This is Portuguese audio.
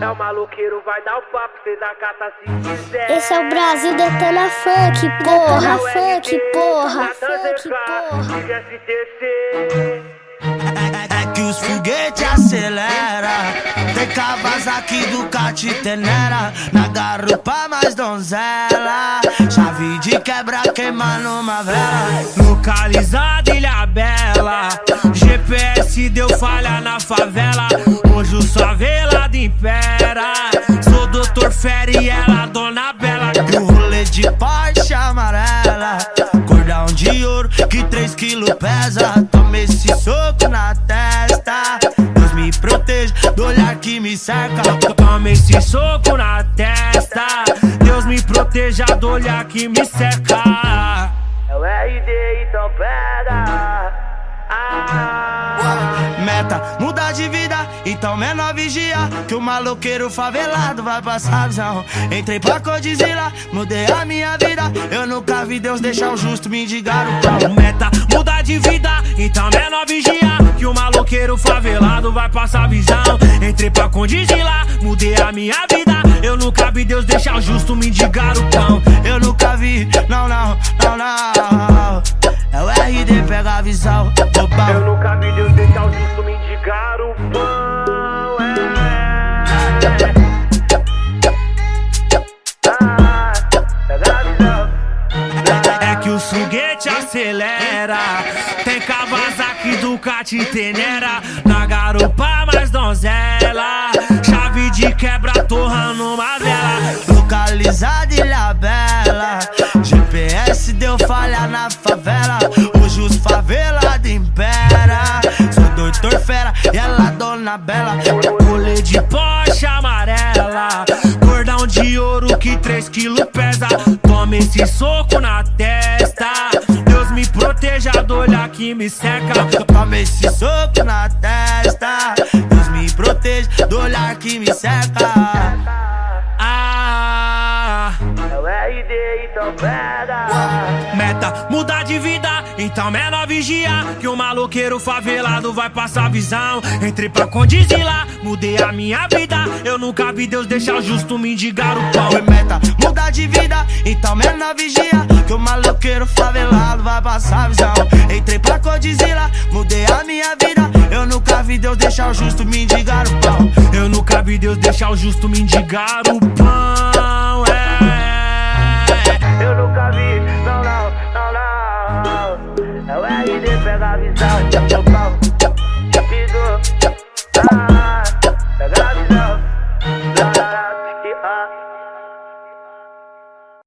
É o maloqueiro, vai dar o papo, cê dá cata se quiser. Esse é o Brasil detona funk, porra, funk, porra, funk, porra. É que os foguetes acelera Tem aqui do Tenera Na garupa mais donzela Chave de quebra queimando uma vela Localizada Ilha Bela GPS deu falha na favela de Porsche amarela. Cordão de ouro que 3 quilos pesa. Toma esse soco na testa. Deus me proteja do olhar que me cerca. Toma esse soco na testa. Deus me proteja do olhar que me cerca. É o RD, então pega ah. Meta, mudar de vida, então menor Que o maloqueiro favelado vai passar visão Entrei pra Codizila, mudei a minha vida. Eu nunca vi Deus deixar o justo me indigar o pão Meta, mudar de vida, então menor vigia. Que o maloqueiro favelado vai passar visão Entrei pra Condizila, mudei a minha vida. Eu nunca vi Deus deixar o justo me indigar o pão Eu nunca vi, não, não, acelera. Tem Kawasaki, Ducati, Tenera. Na garupa mais donzela. Chave de quebra, torra numa vela. Localizada Ilha Bela. GPS deu falha na favela. Hoje os favelados impera. Sou doutor fera e ela dona bela. Colê de Porsche amarela. Cordão de ouro que 3 quilos pesa. Toma esse soco na testa. Proteja do olhar que me seca. Toma esse soco na testa. Deus me proteja do olhar que me seca. Meta, mudar de vida, então menor vigia Que o maloqueiro favelado vai passar visão. Entrei pra condizila, mudei a minha vida Eu nunca vi Deus deixar justo me indigar o pão Foi meta, mudar de vida, então menor vigia Que o maloqueiro favelado vai passar visão. Entrei pra condizila, mudei a minha vida Eu nunca vi Deus deixar o justo me indigar o pão Eu nunca vi Deus deixar o justo me indigar o pão, de pegar a visão. Tchau, tchau.